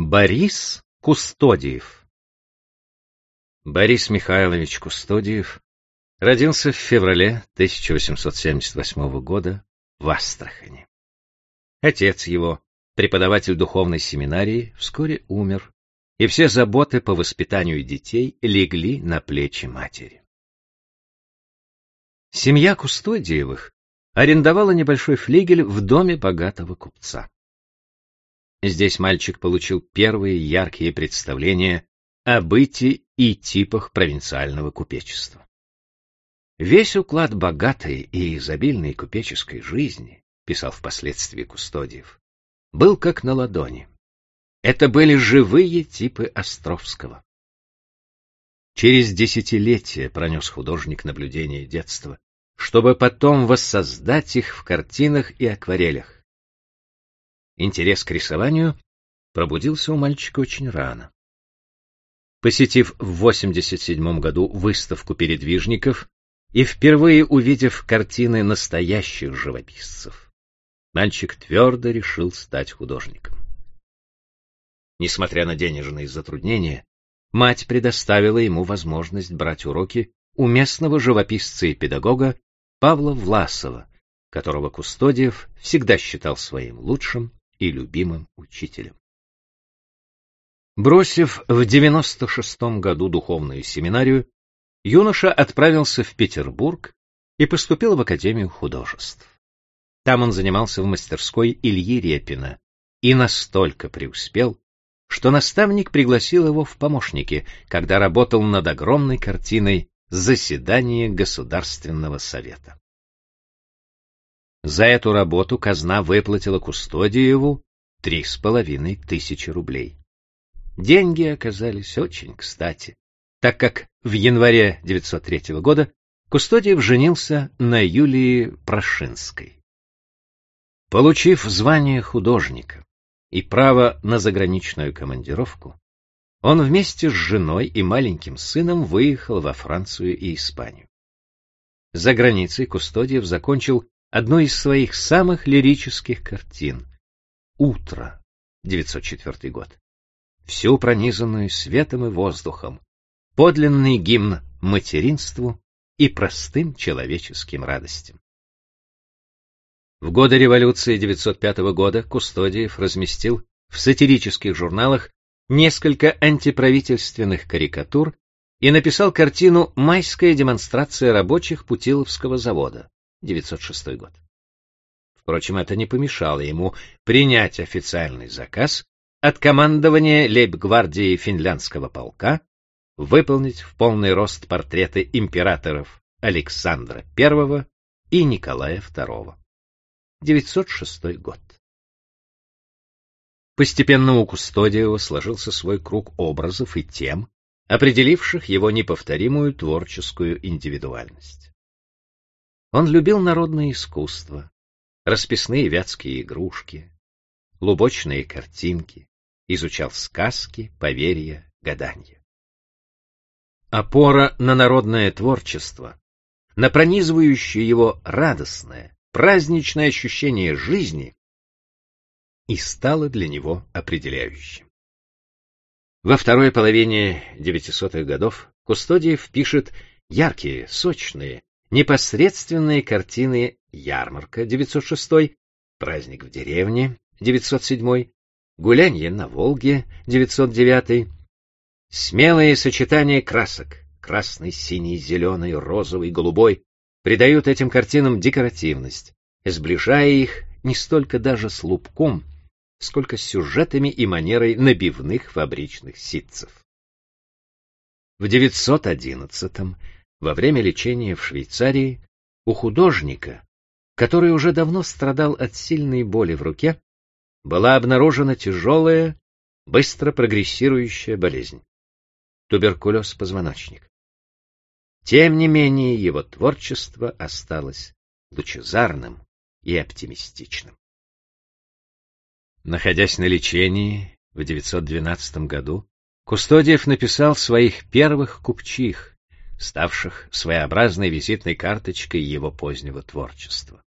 Борис Кустодиев Борис Михайлович Кустодиев родился в феврале 1878 года в Астрахани. Отец его, преподаватель духовной семинарии, вскоре умер, и все заботы по воспитанию детей легли на плечи матери. Семья Кустодиевых арендовала небольшой флигель в доме богатого купца. Здесь мальчик получил первые яркие представления о быте и типах провинциального купечества. Весь уклад богатой и изобильной купеческой жизни, писал впоследствии Кустодиев, был как на ладони. Это были живые типы Островского. Через десятилетия пронес художник наблюдения детства, чтобы потом воссоздать их в картинах и акварелях. Интерес к рисованию пробудился у мальчика очень рано. Посетив в 87 году выставку передвижников и впервые увидев картины настоящих живописцев, мальчик твердо решил стать художником. Несмотря на денежные затруднения, мать предоставила ему возможность брать уроки у местного живописца и педагога Павла Власова, которого Кустодиев всегда считал своим лучшим и любимым учителем. Бросив в 96 году духовную семинарию, юноша отправился в Петербург и поступил в Академию художеств. Там он занимался в мастерской Ильи Репина и настолько преуспел, что наставник пригласил его в помощники, когда работал над огромной картиной «Заседание Государственного Совета». За эту работу казна выплатила Кустодиеву три с половиной тысячи рублей. Деньги оказались очень кстати, так как в январе 903 года Кустодиев женился на Юлии Прошинской. Получив звание художника и право на заграничную командировку, он вместе с женой и маленьким сыном выехал во Францию и Испанию. За границей Кустодиев закончил одной из своих самых лирических картин «Утро», 904 год. Всю пронизанную светом и воздухом, подлинный гимн материнству и простым человеческим радостям. В годы революции 905 года Кустодиев разместил в сатирических журналах несколько антиправительственных карикатур и написал картину «Майская демонстрация рабочих Путиловского завода», 906 год. Впрочем, это не помешало ему принять официальный заказ от командования лейб-гвардии финляндского полка выполнить в полный рост портреты императоров Александра I и Николая II. 906 год. Постепенно у Кустодиева сложился свой круг образов и тем, определивших его неповторимую творческую индивидуальность. Он любил народное искусство, расписные вятские игрушки, лубочные картинки, изучал сказки, поверья, гадания. Опора на народное творчество, на пронизывающее его радостное, праздничное ощущение жизни и стало для него определяющим. Во второй половине 900-х годов Кустодиев пишет яркие, сочные, непосредственные картины «Ярмарка» 906, «Праздник в деревне» 907, «Гулянье на Волге» 909, смелые сочетания красок красный, синий, зеленый, розовый, голубой придают этим картинам декоративность, сближая их не столько даже с лубком, сколько с сюжетами и манерой набивных фабричных ситцев. В 911 во время лечения в Швейцарии у художника, который уже давно страдал от сильной боли в руке, была обнаружена тяжелая, быстро прогрессирующая болезнь — туберкулез позвоночника. Тем не менее, его творчество осталось лучезарным и оптимистичным. Находясь на лечении в 912 году, Кустодиев написал своих первых купчих, ставших своеобразной визитной карточкой его позднего творчества.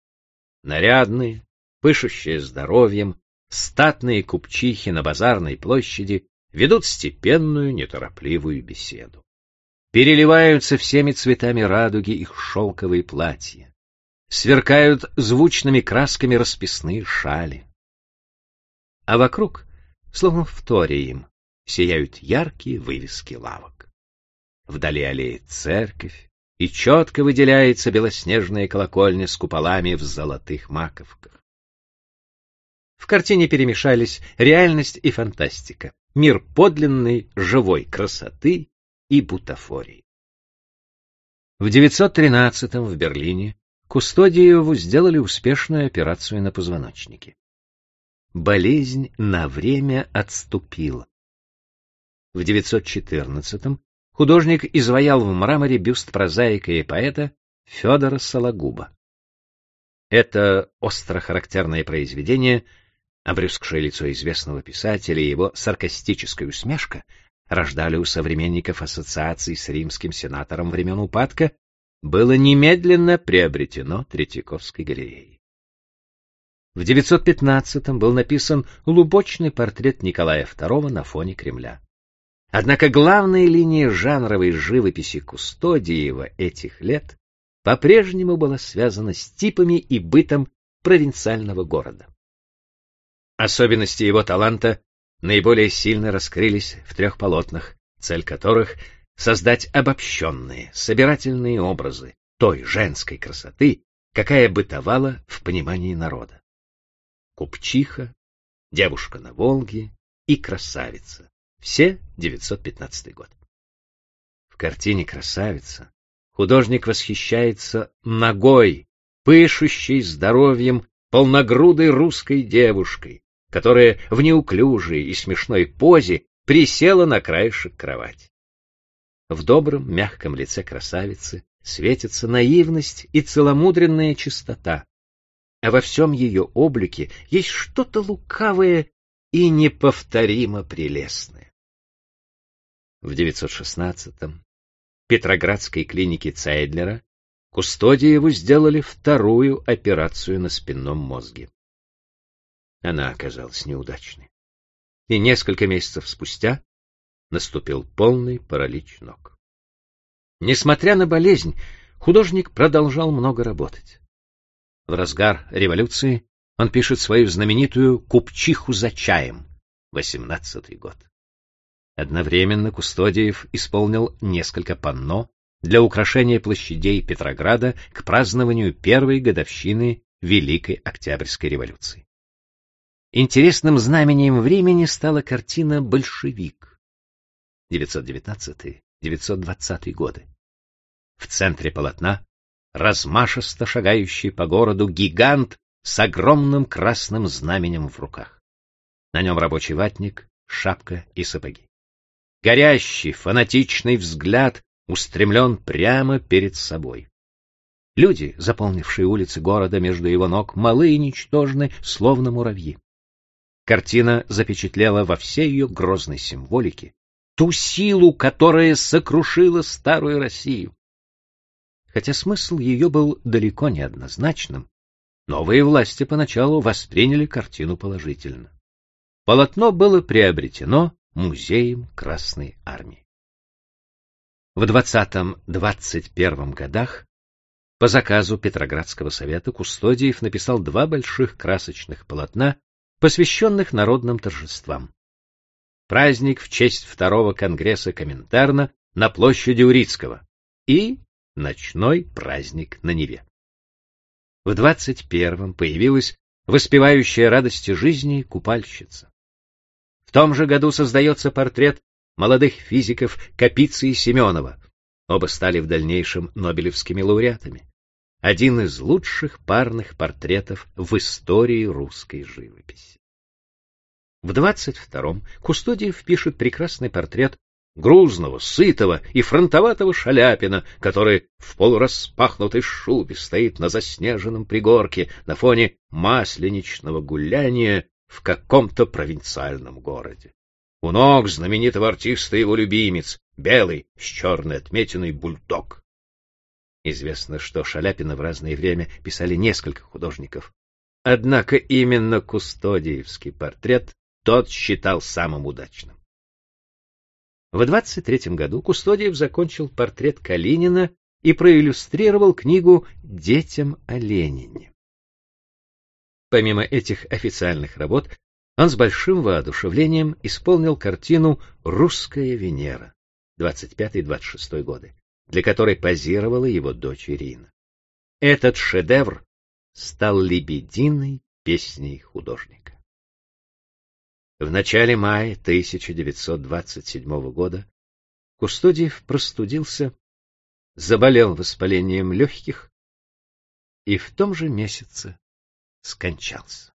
Нарядные, пышущие здоровьем, статные купчихи на базарной площади ведут степенную, неторопливую беседу. Переливаются всеми цветами радуги их шелковые платья. Сверкают звучными красками расписные шали. А вокруг, словно в торе им, сияют яркие вывески лавок. Вдали аллеет церковь, и четко выделяется белоснежная колокольня с куполами в золотых маковках. В картине перемешались реальность и фантастика, мир подлинной живой красоты и бутафории. В 913-м в Берлине Кустодиеву сделали успешную операцию на позвоночнике. Болезнь на время отступила. В 914-м художник изваял в мраморе бюст прозаика и поэта Федора Сологуба. Это остро характерное произведение, обрюзгшее лицо известного писателя и его саркастическая усмешка рождали у современников ассоциаций с римским сенатором времен упадка, было немедленно приобретено Третьяковской галереей. В 915-м был написан лубочный портрет Николая II на фоне Кремля. Однако главная линия жанровой живописи Кустодиева этих лет по-прежнему была связана с типами и бытом провинциального города. Особенности его таланта наиболее сильно раскрылись в трех полотнах, цель которых — создать обобщенные, собирательные образы той женской красоты, какая бытовала в понимании народа. Купчиха, девушка на Волге и красавица. Все 915 год. В картине «Красавица» художник восхищается ногой, пышущей здоровьем, полногрудой русской девушкой, которая в неуклюжей и смешной позе присела на краешек кровати. В добром, мягком лице красавицы светится наивность и целомудренная чистота, а во всем ее облике есть что-то лукавое и неповторимо прелестное. В 916-м Петроградской клинике Цейдлера Кустодиеву сделали вторую операцию на спинном мозге. Она оказалась неудачной. И несколько месяцев спустя наступил полный паралич ног. Несмотря на болезнь, художник продолжал много работать. В разгар революции он пишет свою знаменитую «Купчиху за чаем» 18 год. Одновременно Кустодиев исполнил несколько панно для украшения площадей Петрограда к празднованию первой годовщины Великой Октябрьской революции. Интересным знамением времени стала картина «Большевик» 919-920 годы. В центре полотна размашисто шагающий по городу гигант с огромным красным знаменем в руках. На нем рабочий ватник, шапка и сапоги. Горящий, фанатичный взгляд устремлен прямо перед собой. Люди, заполнившие улицы города между его ног, малы и ничтожны, словно муравьи. Картина запечатлела во всей ее грозной символике ту силу, которая сокрушила старую Россию. Хотя смысл ее был далеко не однозначным, новые власти поначалу восприняли картину положительно. Полотно было приобретено музеем Красной Армии. В 20-21 годах по заказу Петроградского совета Кустодиев написал два больших красочных полотна посвященных народным торжествам. Праздник в честь второго конгресса Коминтерна на площади Урицкого и ночной праздник на Неве. В двадцать первом появилась воспевающая радости жизни купальщица. Том же году создается портрет молодых физиков Капицы и Семенова. Оба стали в дальнейшем нобелевскими лауреатами один из лучших парных портретов в истории русской живописи. В 22-м Кустодиев пишет прекрасный портрет грузного, сытого и фронтоватого Шаляпина, который в полураспахнутой шубе стоит на заснеженном пригорке на фоне масленичного гуляния в каком-то провинциальном городе. У ног знаменитого артиста его любимец, белый, с черной отметиной бульдог. Известно, что Шаляпина в разное время писали несколько художников. Однако именно Кустодиевский портрет тот считал самым удачным. В 23 году Кустодиев закончил портрет Калинина и проиллюстрировал книгу «Детям о Ленине». Помимо этих официальных работ, он с большим воодушевлением исполнил картину «Русская Венера» 25-26 годы, для которой позировала его дочь Ирина. Этот шедевр стал лебединой песней художника. В начале мая 1927 года Кустодиев простудился, заболел воспалением легких и в том же месяце скончался.